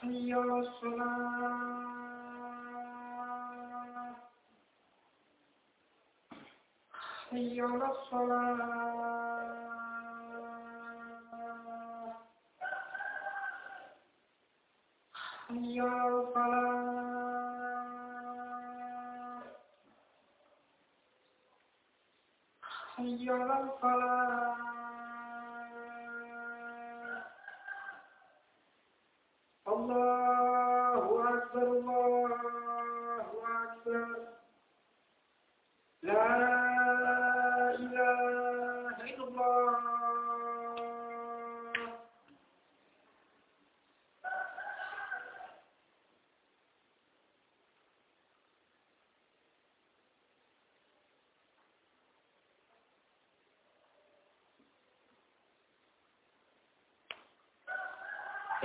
حي على الصلاة حي على الصلاة حي على الفلاح حي الله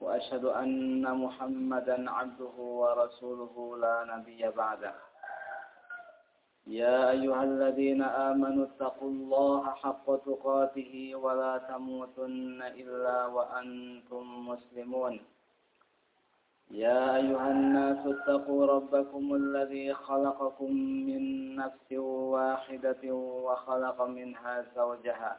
وأشهد أن محمدا عبده ورسوله لا نبي بعده. يا أيها الذين آمنوا اتقوا الله حق تقاته ولا تموتن إلا وأنتم مسلمون. يا أيها الناس اتقوا ربكم الذي خلقكم من نفس واحدة وخلق منها زوجها.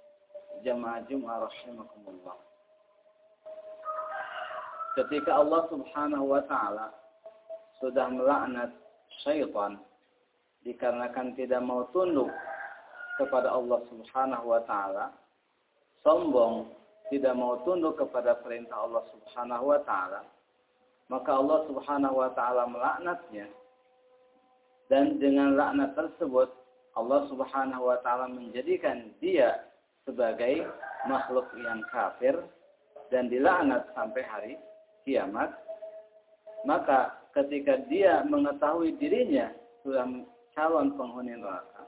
jamaah Jum'ah rahimakumullah. Ketika Allah Subhanahu wa taala sudah melaknat syaitan dikarenakan tidak mau tunduk kepada Allah Subhanahu wa taala, sombong, tidak mau tunduk kepada perintah Allah Subhanahu wa taala, maka Allah Subhanahu wa taala melaknatnya. Dan dengan laknat tersebut Allah Subhanahu wa taala menjadikan dia sebagai makhluk yang kafir dan dilaknat sampai hari kiamat, maka ketika dia mengetahui dirinya sudah calon penghuni neraka,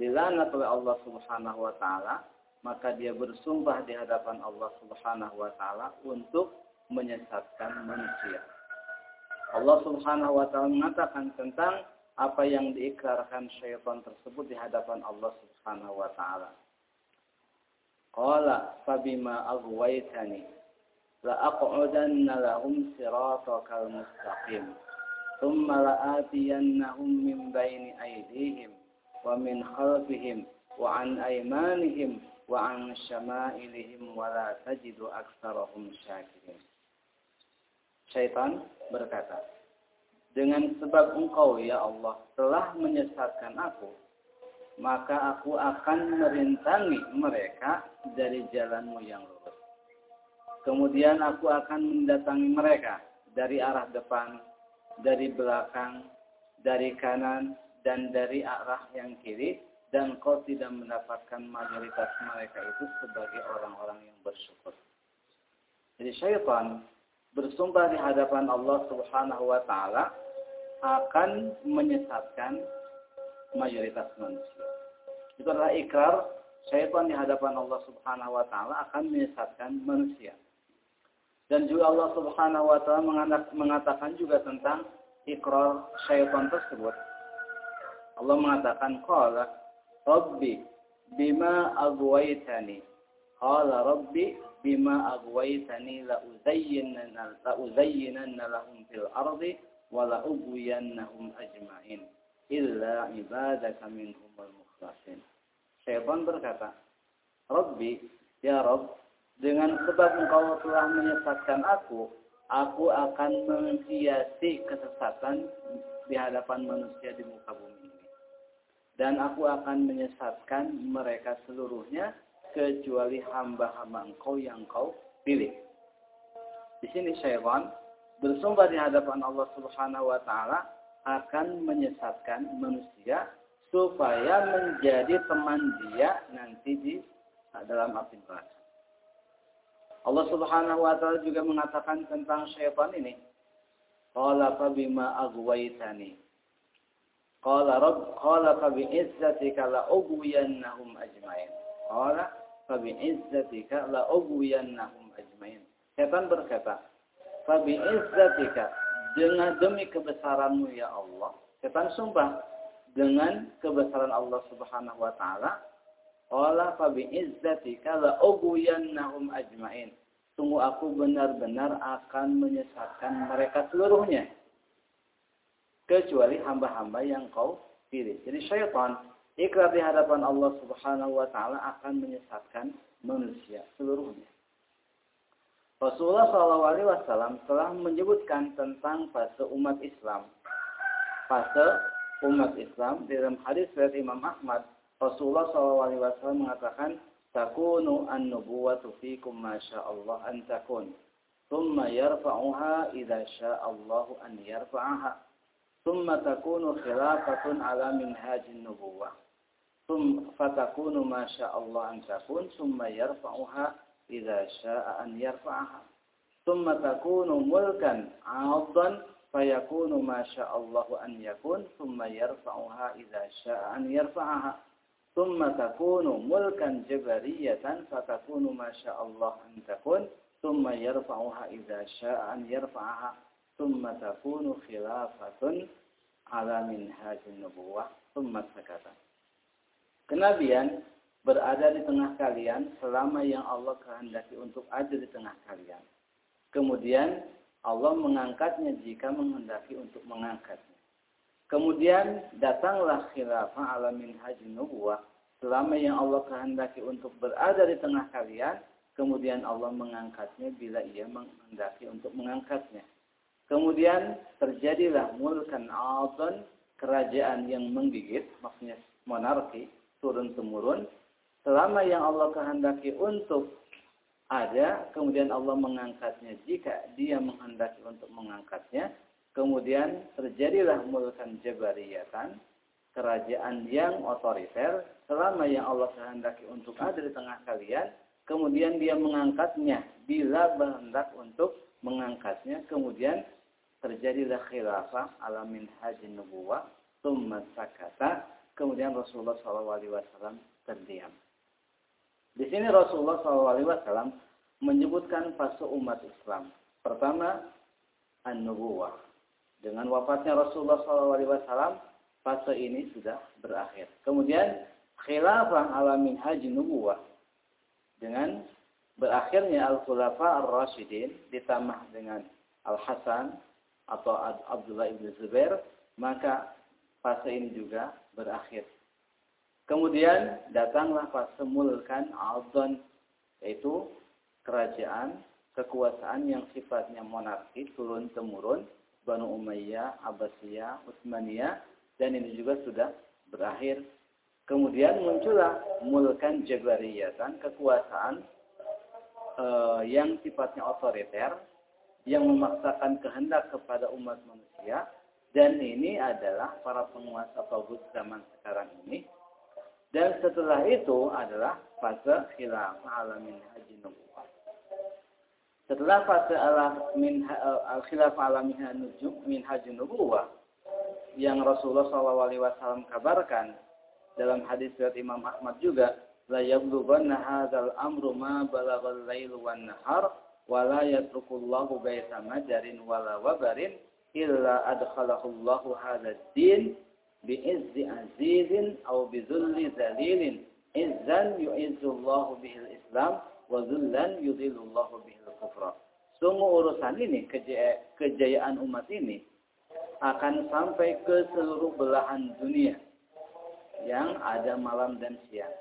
dilaknat oleh Allah Subhanahu wa taala, maka dia bersumpah di hadapan Allah Subhanahu wa taala untuk menyesatkan manusia. Allah Subhanahu wa taala mengatakan tentang apa yang diikrarkan syaitan tersebut di hadapan Allah Subhanahu wa taala. Qala fabima aghwaytani? La aq'udanna lahum siratakal mustaqim. Thumma la'atiyannahum min bayni aydihim wa min khalfihim wa an aymanihim wa an syama'ilihim wa la tajidu aktsarahum syakirin. Syaitan berkata Dengan sebab engkau ya Allah telah menyesatkan aku maka aku akan merintangi mereka dari jalanmu yang lurus. Kemudian aku akan mendatangi mereka dari arah depan, dari belakang, dari kanan, dan dari arah yang kiri, dan kau tidak mendapatkan mayoritas mereka itu sebagai orang-orang yang bersyukur. Jadi syaitan bersumpah di hadapan Allah Subhanahu wa taala akan menyesatkan mayoritas manusia. Itu adalah ikrar syaitan di hadapan Allah Subhanahu wa taala akan menyesatkan manusia. Dan juga Allah Subhanahu wa taala mengatakan juga tentang ikrar syaitan tersebut. Allah mengatakan qala rabbi bima aghwaytani. Qala rabbi bima aghwaytani la uzayyinanna la uzayyinanna lahum fil ardi wa la ajma'in illa ibadaka minhumul mukhlasin. Syaitan berkata, Rabbi, ya Rabb, dengan sebab engkau telah menyesatkan aku, aku akan menghiasi kesesatan di hadapan manusia di muka bumi ini. Dan aku akan menyesatkan mereka seluruhnya kecuali hamba-hamba engkau yang kau pilih. Di sini syaitan bersumpah di hadapan Allah Subhanahu wa taala akan menyesatkan manusia supaya menjadi teman dia nanti di dalam api neraka. Allah Subhanahu wa taala juga mengatakan tentang syaitan ini. Qala fa bima aghwaytani. Qala rabb qala fa bi izzatika la ughwiyannahum ajmain. Qala fa bi izzatika la ughwiyannahum ajmain. Syaitan berkata, "Fa bi izzatika dengan demi kebesaranmu ya Allah." Syaitan sumpah dengan kebesaran Allah Subhanahu wa taala Qala fa bi'izzatika la ughwiyannahum ajmain. Sungguh aku benar-benar akan menyesatkan mereka seluruhnya. Kecuali hamba-hamba yang kau pilih. Jadi syaitan ikrar di hadapan Allah Subhanahu wa taala akan menyesatkan manusia seluruhnya. Rasulullah SAW telah menyebutkan tentang fase umat Islam. Fase umat Islam dalam hadis dari Imam Ahmad Rasulullah SAW mengatakan, Takunu an-nubuwatu fikum masya'allah an takun. Thumma yarfa'uha idha sya'allahu an yarfa'aha. Thumma takunu khilafatun ala minhajin nubuwah. Thumma fatakunu masya'allah an takun. Thumma yarfa'uha إذا شاء أن يرفعها. ثم تكون ملكا عاضا فيكون ما شاء الله أن يكون ثم يرفعها إذا شاء أن يرفعها. ثم تكون ملكا جبرية فتكون ما شاء الله أن تكون ثم يرفعها إذا شاء أن يرفعها. ثم تكون خلافة على منهاج النبوة. ثم سكت. كنبيا berada di tengah kalian selama yang Allah kehendaki untuk ada di tengah kalian. Kemudian Allah mengangkatnya jika menghendaki untuk mengangkatnya. Kemudian datanglah khilafah ala minhaj nubuwah selama yang Allah kehendaki untuk berada di tengah kalian, kemudian Allah mengangkatnya bila ia menghendaki untuk mengangkatnya. Kemudian terjadilah mulkan adon, kerajaan yang menggigit, maksudnya monarki, turun temurun, selama yang Allah kehendaki untuk ada, kemudian Allah mengangkatnya. Jika dia menghendaki untuk mengangkatnya, Kemudian terjadilah mulkan jabariyatan, kerajaan yang otoriter, selama yang Allah kehendaki untuk ada di tengah kalian, kemudian dia mengangkatnya. Bila berhendak untuk mengangkatnya, kemudian terjadilah khilafah alamin haji nubuwah, tumma sakata, kemudian Rasulullah SAW terdiam. Di sini Rasulullah SAW menyebutkan fase umat Islam. Pertama, an-nubuwah. Dengan wafatnya Rasulullah SAW, fase ini sudah berakhir. Kemudian khilafah alamin haji nubuwah. Dengan berakhirnya Al-Khulafa Ar-Rashidin ditambah dengan Al-Hasan atau Abdullah ibn Zubair, maka fase ini juga berakhir. Kemudian datanglah fase mulkan Aldon, yaitu kerajaan, kekuasaan yang sifatnya monarki, turun-temurun, Banu Umayyah, Abbasiyah, Utsmaniyah, dan ini juga sudah berakhir. Kemudian muncullah mulkan Jabariyatan, kekuasaan uh, yang sifatnya otoriter, yang memaksakan kehendak kepada umat manusia, dan ini adalah para penguasa Tauhid zaman sekarang ini. Dan setelah itu adalah fase khilafah alamin haji nubuwah. Setelah fase al khilafah alamin min haji nubuwah yang Rasulullah SAW kabarkan dalam hadis riwayat Imam Ahmad juga la yablughanna hadzal amru ma balagal lail wan nahar wa la yatrukullahu baita majarin wala wabarin illa adkhalahu Allahu hadzal din bi'izzi azizin aw bizulli zalilin izzan yu'izzullahu bihil islam wa zullan yudhillullahu bihil kufra Sungguh urusan ini kejayaan umat ini akan sampai ke seluruh belahan dunia yang ada malam dan siang.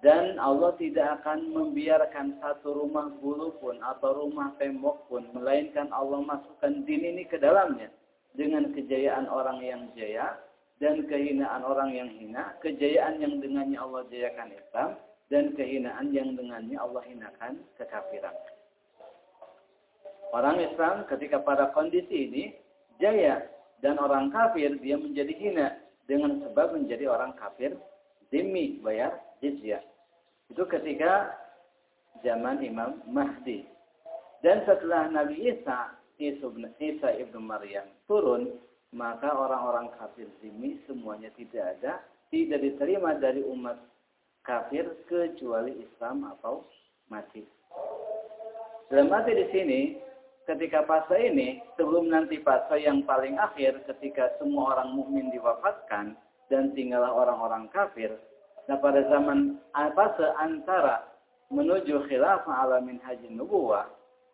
Dan Allah tidak akan membiarkan satu rumah bulu pun atau rumah tembok pun, melainkan Allah masukkan din ini ke dalamnya dengan kejayaan orang yang jaya dan kehinaan orang yang hina, kejayaan yang dengannya Allah jayakan Islam, dan kehinaan yang dengannya Allah hinakan kekafiran. Orang Islam ketika pada kondisi ini jaya dan orang kafir dia menjadi hina dengan sebab menjadi orang kafir demi bayar jizyah. Itu ketika zaman Imam Mahdi. Dan setelah Nabi Isa, Isa ibnu Maryam turun, maka orang-orang kafir zimmi semuanya tidak ada, tidak diterima dari umat kafir kecuali Islam atau mati. Dalam mati di sini, ketika fase ini, sebelum nanti fase yang paling akhir, ketika semua orang mukmin diwafatkan dan tinggallah orang-orang kafir, nah pada zaman fase antara menuju khilafah alamin haji nubuwah,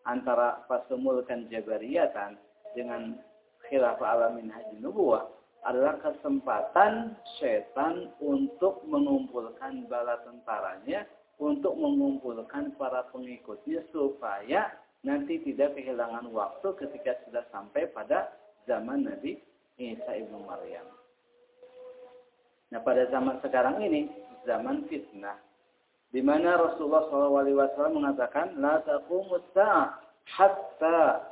antara fase mulkan jabariyatan dengan khilaf alamin haji nubuah adalah kesempatan setan untuk mengumpulkan bala tentaranya, untuk mengumpulkan para pengikutnya supaya nanti tidak kehilangan waktu ketika sudah sampai pada zaman Nabi Isa ibnu Maryam. Nah pada zaman sekarang ini zaman fitnah, di mana Rasulullah SAW mengatakan, لا تقوم الساعة hatta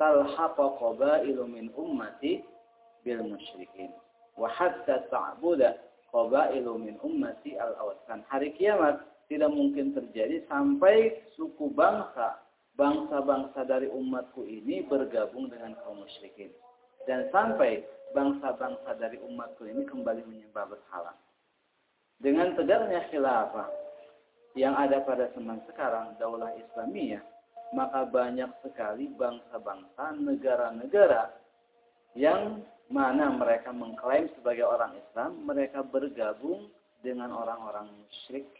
talhaqa qabailu min ummati bil musyrikin. Wa hatta ta'buda qabailu min ummati al awsan hari kiamat tidak mungkin terjadi sampai suku bangsa bangsa-bangsa dari umatku ini bergabung dengan kaum musyrikin. Dan sampai bangsa-bangsa dari umatku ini kembali menyembah berhala. Dengan tegaknya khilafah yang ada pada zaman sekarang daulah Islamiyah maka banyak sekali bangsa-bangsa, negara-negara yang mana mereka mengklaim sebagai orang Islam, mereka bergabung dengan orang-orang musyrik,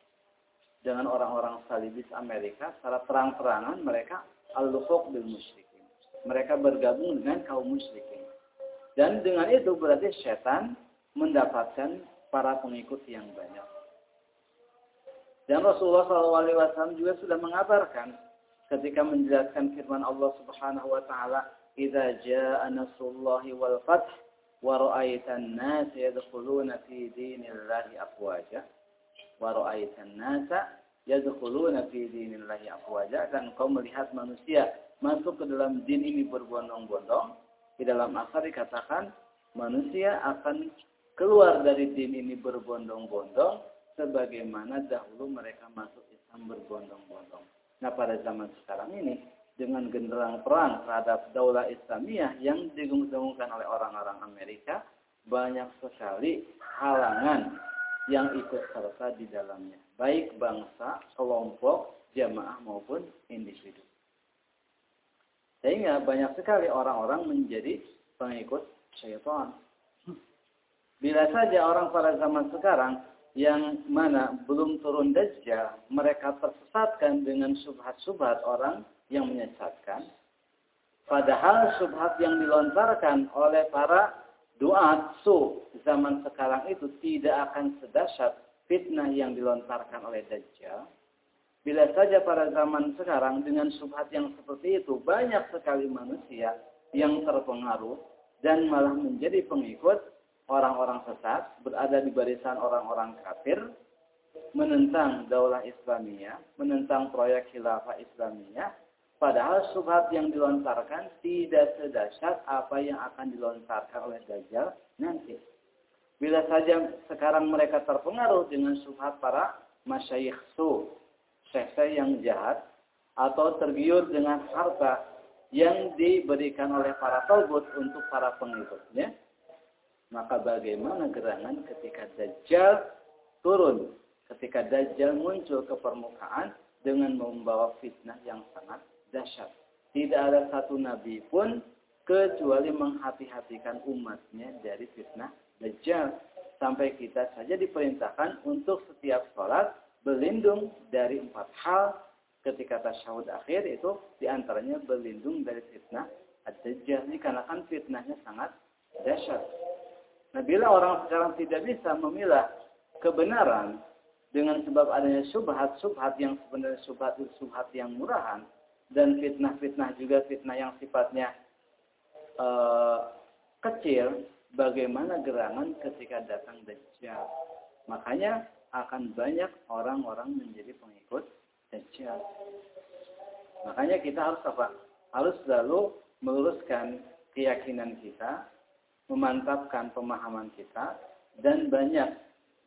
dengan orang-orang salibis Amerika, secara terang-terangan mereka al-luhuq bil musyrikin. Mereka bergabung dengan kaum musyrikin. Dan dengan itu berarti setan mendapatkan para pengikut yang banyak. Dan Rasulullah SAW juga sudah mengabarkan ketika menjelaskan firman Allah Subhanahu wa taala, "Idza jaa nasrullahi wal fath wa ra'aitan nas yadkhuluna fi dinillahi afwaja." Wa ra'aitan nas yadkhuluna fi dinillahi afwaja dan kau melihat manusia masuk ke dalam din ini berbondong-bondong. Di dalam asar dikatakan manusia akan keluar dari din ini berbondong-bondong sebagaimana dahulu mereka masuk Islam berbondong-bondong. Nah pada zaman sekarang ini dengan genderang perang terhadap daulah Islamiyah yang digenggam oleh orang-orang Amerika banyak sekali halangan yang ikut serta di dalamnya baik bangsa, kelompok, jamaah maupun individu. Sehingga banyak sekali orang-orang menjadi pengikut syaitan. Bila saja orang pada zaman sekarang yang mana belum turun Dajjal, mereka tersesatkan dengan subhat-subhat orang yang menyesatkan. Padahal subhat yang dilontarkan oleh para doa su zaman sekarang itu tidak akan sedahsyat fitnah yang dilontarkan oleh Dajjal. Bila saja pada zaman sekarang dengan subhat yang seperti itu banyak sekali manusia yang terpengaruh dan malah menjadi pengikut orang-orang sesat, berada di barisan orang-orang kafir, menentang daulah Islamiyah, menentang proyek khilafah Islamiyah, padahal subhat yang dilontarkan tidak sedahsyat apa yang akan dilontarkan oleh Dajjal nanti. Bila saja sekarang mereka terpengaruh dengan subhat para masyayikh su, syekh yang jahat, atau tergiur dengan harta yang diberikan oleh para taubat untuk para pengikutnya, maka bagaimana gerangan ketika Dajjal turun, ketika Dajjal muncul ke permukaan dengan membawa fitnah yang sangat dahsyat. Tidak ada satu nabi pun kecuali menghati-hatikan umatnya dari fitnah Dajjal. Sampai kita saja diperintahkan untuk setiap sholat berlindung dari empat hal ketika tasyahud akhir itu di antaranya berlindung dari fitnah Ad-Dajjal. Dikarenakan fitnahnya sangat dahsyat. Nah, bila orang sekarang tidak bisa memilah kebenaran dengan sebab adanya subhat-subhat yang sebenarnya subhat itu subhat yang murahan dan fitnah-fitnah juga fitnah yang sifatnya uh, kecil, bagaimana gerangan ketika datang Dajjal. Makanya akan banyak orang-orang menjadi pengikut Dajjal. Makanya kita harus apa? Harus selalu meluruskan keyakinan kita memantapkan pemahaman kita dan banyak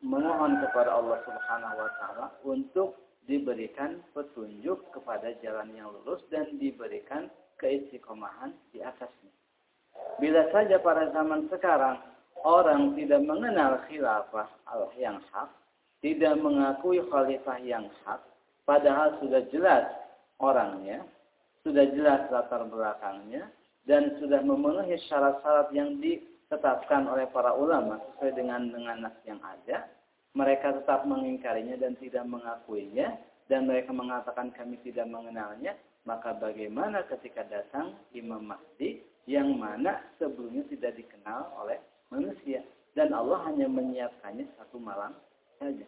memohon kepada Allah Subhanahu wa taala untuk diberikan petunjuk kepada jalan yang lurus dan diberikan keistiqomahan di atasnya. Bila saja pada zaman sekarang orang tidak mengenal khilafah Allah yang hak, tidak mengakui khalifah yang hak, padahal sudah jelas orangnya, sudah jelas latar belakangnya, dan sudah memenuhi syarat-syarat yang di ditetapkan oleh para ulama sesuai dengan dengan nas yang ada, mereka tetap mengingkarinya dan tidak mengakuinya. Dan mereka mengatakan kami tidak mengenalnya, maka bagaimana ketika datang Imam Mahdi yang mana sebelumnya tidak dikenal oleh manusia. Dan Allah hanya menyiapkannya satu malam saja.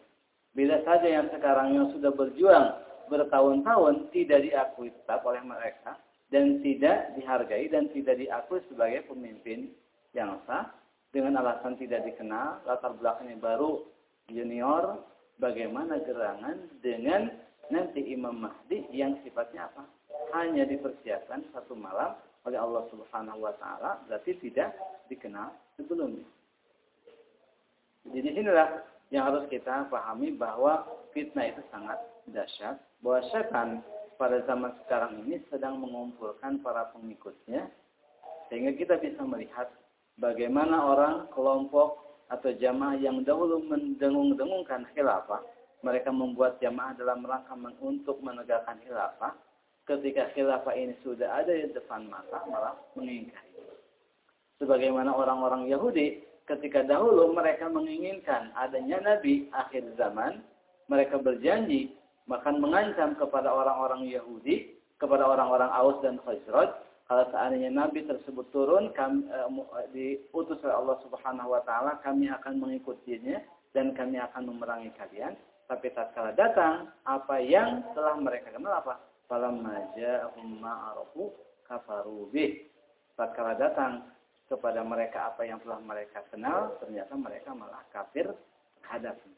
Bila saja yang sekarang yang sudah berjuang bertahun-tahun tidak diakui tetap oleh mereka. Dan tidak dihargai dan tidak diakui sebagai pemimpin yang sah dengan alasan tidak dikenal, latar belakangnya baru junior, bagaimana gerangan dengan nanti Imam Mahdi yang sifatnya apa? Hanya dipersiapkan satu malam oleh Allah Subhanahu wa taala, berarti tidak dikenal sebelumnya. Jadi di sinilah yang harus kita pahami bahwa fitnah itu sangat dahsyat, bahwa setan pada zaman sekarang ini sedang mengumpulkan para pengikutnya sehingga kita bisa melihat bagaimana orang kelompok atau jamaah yang dahulu mendengung-dengungkan khilafah, mereka membuat jamaah dalam rangka untuk menegakkan khilafah. Ketika khilafah ini sudah ada di depan mata, malah mengingkari. Sebagaimana orang-orang Yahudi, ketika dahulu mereka menginginkan adanya Nabi akhir zaman, mereka berjanji, bahkan mengancam kepada orang-orang Yahudi, kepada orang-orang Aus dan Khazraj, kalau seandainya Nabi tersebut turun kami, uh, diutus oleh Allah Subhanahu wa taala, kami akan mengikutinya dan kami akan memerangi kalian. Tapi tatkala datang apa yang telah mereka kenal apa? Falamma ja'ahum ma'arafu kafaru bih. Tatkala datang kepada mereka apa yang telah mereka kenal, ternyata mereka malah kafir terhadapnya.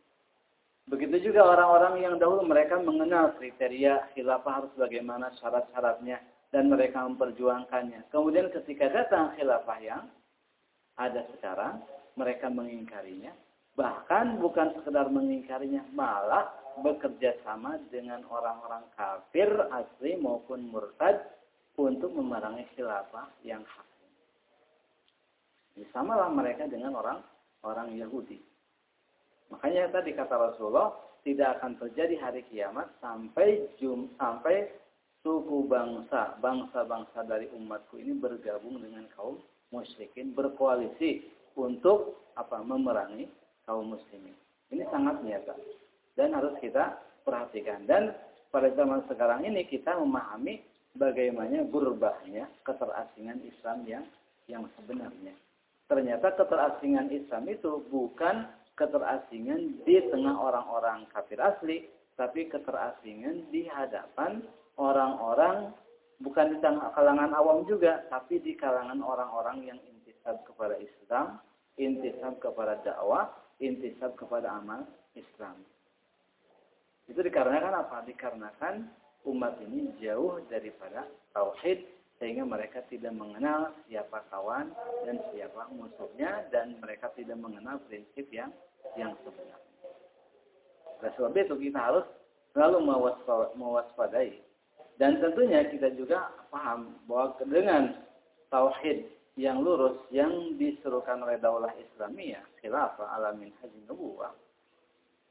Begitu juga orang-orang yang dahulu mereka mengenal kriteria khilafah harus bagaimana syarat-syaratnya dan mereka memperjuangkannya. Kemudian ketika datang khilafah yang ada sekarang, mereka mengingkarinya. Bahkan bukan sekedar mengingkarinya, malah bekerja sama dengan orang-orang kafir asli maupun murtad untuk memerangi khilafah yang hak. Samalah mereka dengan orang orang Yahudi. Makanya tadi kata Rasulullah tidak akan terjadi hari kiamat sampai jum sampai suku bangsa, bangsa-bangsa dari umatku ini bergabung dengan kaum musyrikin, berkoalisi untuk apa? memerangi kaum muslimin. Ini sangat nyata dan harus kita perhatikan. Dan pada zaman sekarang ini kita memahami bagaimana gurbahnya keterasingan Islam yang yang sebenarnya. Ternyata keterasingan Islam itu bukan keterasingan di tengah orang-orang kafir asli, tapi keterasingan di hadapan orang-orang bukan di kalangan awam juga, tapi di kalangan orang-orang yang intisab kepada Islam, intisab kepada dakwah, intisab kepada amal Islam. Itu dikarenakan apa? Dikarenakan umat ini jauh daripada tauhid sehingga mereka tidak mengenal siapa kawan dan siapa musuhnya dan mereka tidak mengenal prinsip yang yang sebenarnya. Oleh sebab itu kita harus selalu mewaspadai. Dan tentunya kita juga paham bahwa dengan tauhid yang lurus yang diserukan oleh daulah Islamiyah, khilafah alamin haji nubuwah,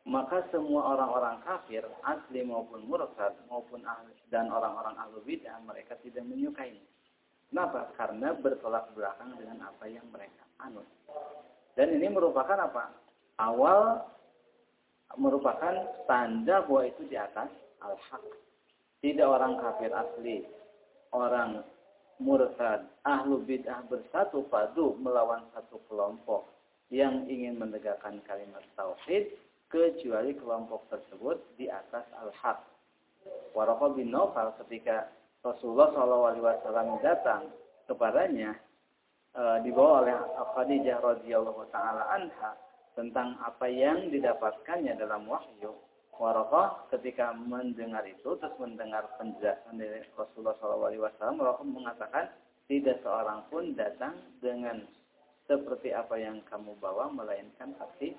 maka semua orang-orang kafir, asli maupun murtad, maupun ahli, dan orang-orang ahlu bid'ah, mereka tidak menyukainya. Kenapa? Karena bertolak belakang dengan apa yang mereka anut. Dan ini merupakan apa? Awal merupakan tanda bahwa itu di atas al-haq. Tidak orang kafir asli, orang murtad, ahlu bid'ah bersatu padu melawan satu kelompok yang ingin menegakkan kalimat tauhid kecuali kelompok tersebut di atas al-haq. Waraqah bin Nawfal ketika Rasulullah SAW datang kepadanya e, dibawa oleh Khadijah radhiyallahu taala anha tentang apa yang didapatkannya dalam wahyu. Warokoh ketika mendengar itu, terus mendengar penjelasan dari Rasulullah SAW, Warokoh mengatakan, tidak seorang pun datang dengan seperti apa yang kamu bawa, melainkan pasti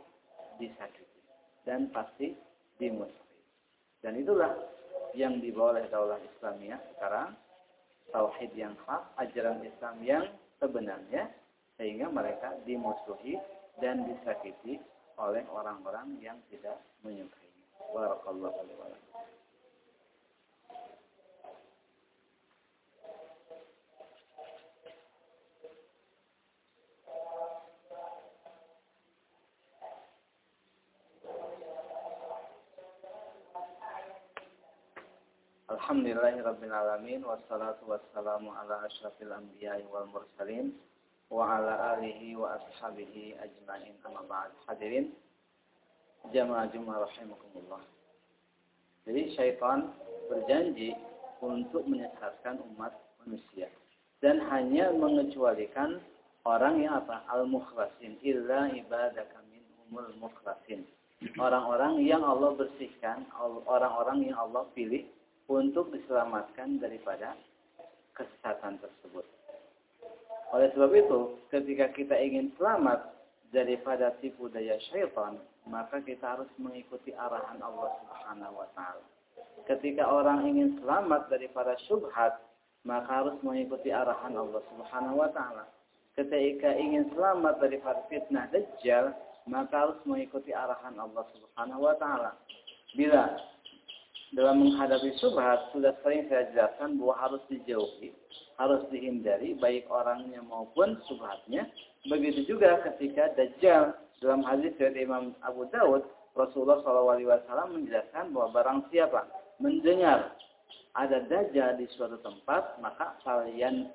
disakiti dan pasti dimusuhi. Dan itulah yang dibawa oleh daulah Islamiyah sekarang, tauhid yang hak, ajaran Islam yang sebenarnya, sehingga mereka dimusuhi dan disakiti oleh orang-orang yang tidak menyukainya. Barakallahu alaihi wa Alhamdulillahirrabbilalamin Wassalatu wassalamu ala ashrafil anbiya wal mursalin wa ala alihi wa ashabihi ajma'in amma ba'd. Hadirin jamaah Jumat rahimakumullah. Jadi syaitan berjanji untuk menyesatkan umat manusia dan hanya mengecualikan orang yang apa? Al-mukhlasin illa ibadaka umul mukhlasin. Orang-orang yang Allah bersihkan, orang-orang yang Allah pilih untuk diselamatkan daripada kesesatan tersebut. Oleh sebab itu, ketika kita ingin selamat daripada tipu daya syaitan, maka kita harus mengikuti arahan Allah Subhanahu wa taala. Ketika orang ingin selamat daripada syubhat, maka harus mengikuti arahan Allah Subhanahu wa taala. Ketika ingin selamat daripada fitnah dajjal, maka harus mengikuti arahan Allah Subhanahu wa taala. Bila dalam menghadapi subhat sudah sering saya jelaskan bahwa harus dijauhi, harus dihindari baik orangnya maupun subhatnya. Begitu juga ketika Dajjal dalam hadis dari Imam Abu Dawud, Rasulullah SAW menjelaskan bahwa barang siapa mendengar ada Dajjal di suatu tempat, maka kalian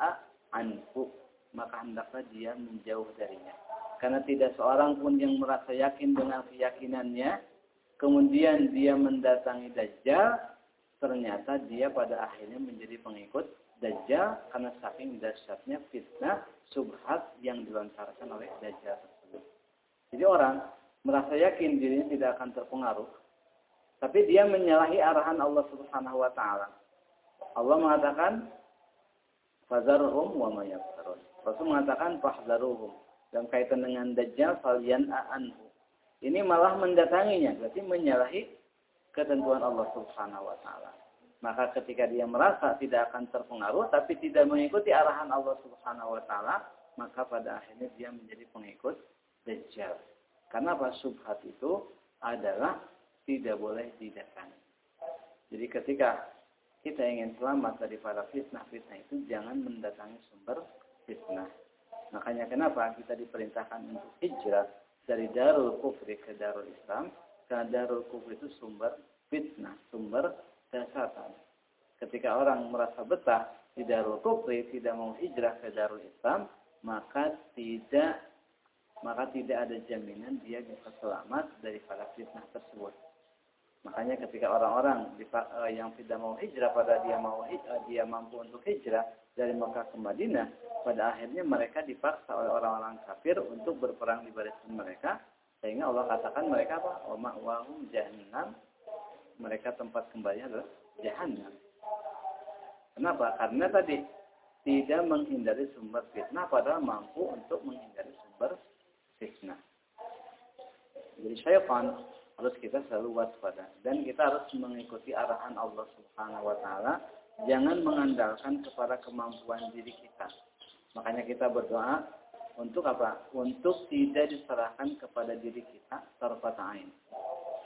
anfu, maka hendaklah dia menjauh darinya. Karena tidak seorang pun yang merasa yakin dengan keyakinannya, kemudian dia mendatangi Dajjal, ternyata dia pada akhirnya menjadi pengikut Dajjal karena saking dahsyatnya fitnah subhat yang dilontarkan oleh Dajjal. Jadi orang merasa yakin dirinya tidak akan terpengaruh, tapi dia menyalahi arahan Allah Subhanahu wa taala. Allah mengatakan fazarhum wa ma Rasul mengatakan fahzaruhum. Dan kaitan dengan Dajjal falian anhu ini malah mendatanginya, berarti menyalahi ketentuan Allah Subhanahu wa taala. Maka ketika dia merasa tidak akan terpengaruh tapi tidak mengikuti arahan Allah Subhanahu wa taala, maka pada akhirnya dia menjadi pengikut Dajjal. Karena apa? Subhat itu adalah tidak boleh didatangi. Jadi ketika kita ingin selamat daripada fitnah-fitnah itu jangan mendatangi sumber fitnah. Makanya kenapa kita diperintahkan untuk hijrah dari darul kufri ke darul Islam karena darul kufri itu sumber fitnah, sumber dasatan. Ketika orang merasa betah di darul kufri tidak mau hijrah ke darul Islam, maka tidak maka tidak ada jaminan dia bisa selamat daripada fitnah tersebut. Makanya ketika orang-orang eh, yang tidak mau hijrah pada dia mau eh, dia mampu untuk hijrah dari Mekah ke Madinah, pada akhirnya mereka dipaksa oleh orang-orang kafir untuk berperang di barisan mereka, sehingga Allah katakan mereka apa? Wa ma'wahum jahannam. Mereka tempat kembali adalah jahannam. Kenapa? Karena tadi tidak menghindari sumber fitnah padahal mampu untuk menghindari sumber fitnah. Jadi syaitan harus kita selalu waspada. Dan kita harus mengikuti arahan Allah Subhanahu wa taala. Jangan mengandalkan kepada kemampuan diri kita. Makanya kita berdoa untuk apa? Untuk tidak diserahkan kepada diri kita tarfat ain.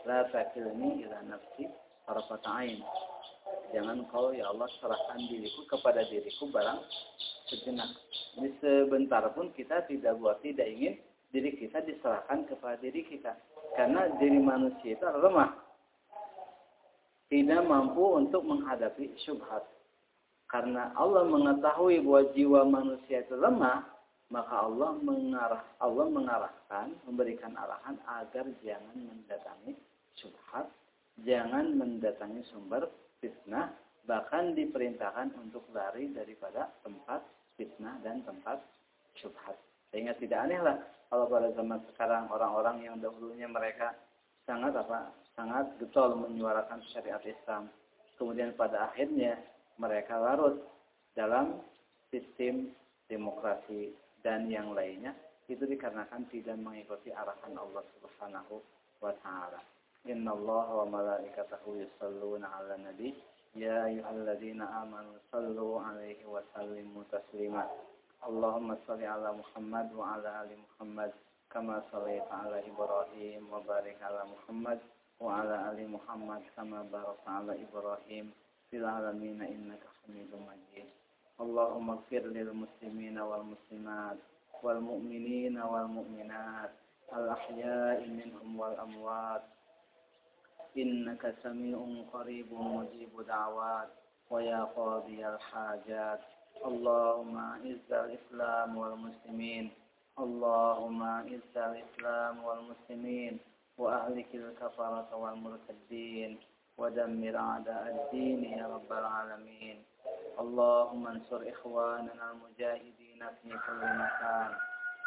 La takilni ila nafsi tarfat ain. Jangan kau ya Allah serahkan diriku kepada diriku barang sejenak. Ini sebentar pun kita tidak buat tidak ingin diri kita diserahkan kepada diri kita karena diri manusia itu lemah. Tidak mampu untuk menghadapi syubhat. Karena Allah mengetahui bahwa jiwa manusia itu lemah, maka Allah mengarah Allah mengarahkan, memberikan arahan agar jangan mendatangi syubhat, jangan mendatangi sumber fitnah, bahkan diperintahkan untuk lari daripada tempat fitnah dan tempat syubhat. Sehingga tidak aneh lah kalau pada zaman sekarang orang-orang yang dahulunya mereka sangat apa sangat getol menyuarakan syariat Islam kemudian pada akhirnya mereka larut dalam sistem demokrasi dan yang lainnya itu dikarenakan tidak mengikuti arahan Allah Subhanahu wa taala. Inna Allah wa malaikatahu yusalluna 'alan nabi ya ayyuhalladzina amanu sallu 'alaihi wa sallimu taslima. اللهم صل على محمد وعلى آل محمد كما صليت على إبراهيم وبارك على محمد وعلى آل محمد كما باركت على إبراهيم في العالمين إنك حميد مجيد اللهم اغفر للمسلمين والمسلمات والمؤمنين والمؤمنات الأحياء منهم والأموات إنك سميع قريب مجيب دعوات ويا قاضي الحاجات اللهم اعز الإسلام والمسلمين. اللهم اعز الإسلام والمسلمين. وأهلك الكفرة والمرتدين. ودمر أعداء الدين يا رب العالمين. اللهم انصر إخواننا المجاهدين في كل مكان.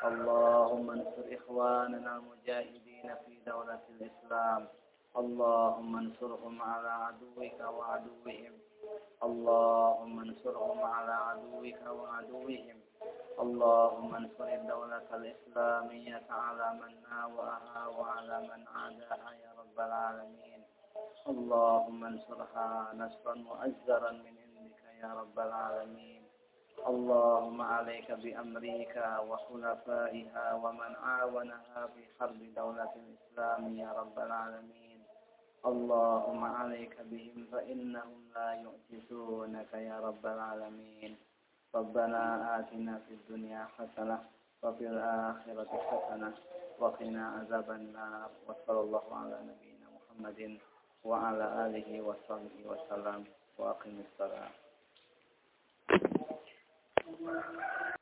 اللهم انصر إخواننا المجاهدين في دولة الإسلام. اللهم انصرهم على عدوك وعدوهم. اللهم انصرهم على عدوك وعدوهم اللهم انصر الدولة الإسلامية على من ناوأها وعلى من عاداها يا رب العالمين اللهم انصرها نصرا مؤزرا من عندك يا رب العالمين اللهم عليك بأمريكا وخلفائها ومن عاونها في حرب دولة الإسلام يا رب العالمين اللهم عليك بهم فإنهم لا يعجزونك يا رب العالمين. ربنا آتنا في الدنيا حسنة وفي الآخرة حسنة وقنا عذاب النار. وصلى الله على نبينا محمد وعلى آله وصحبه وسلم. وأقم الصلاة.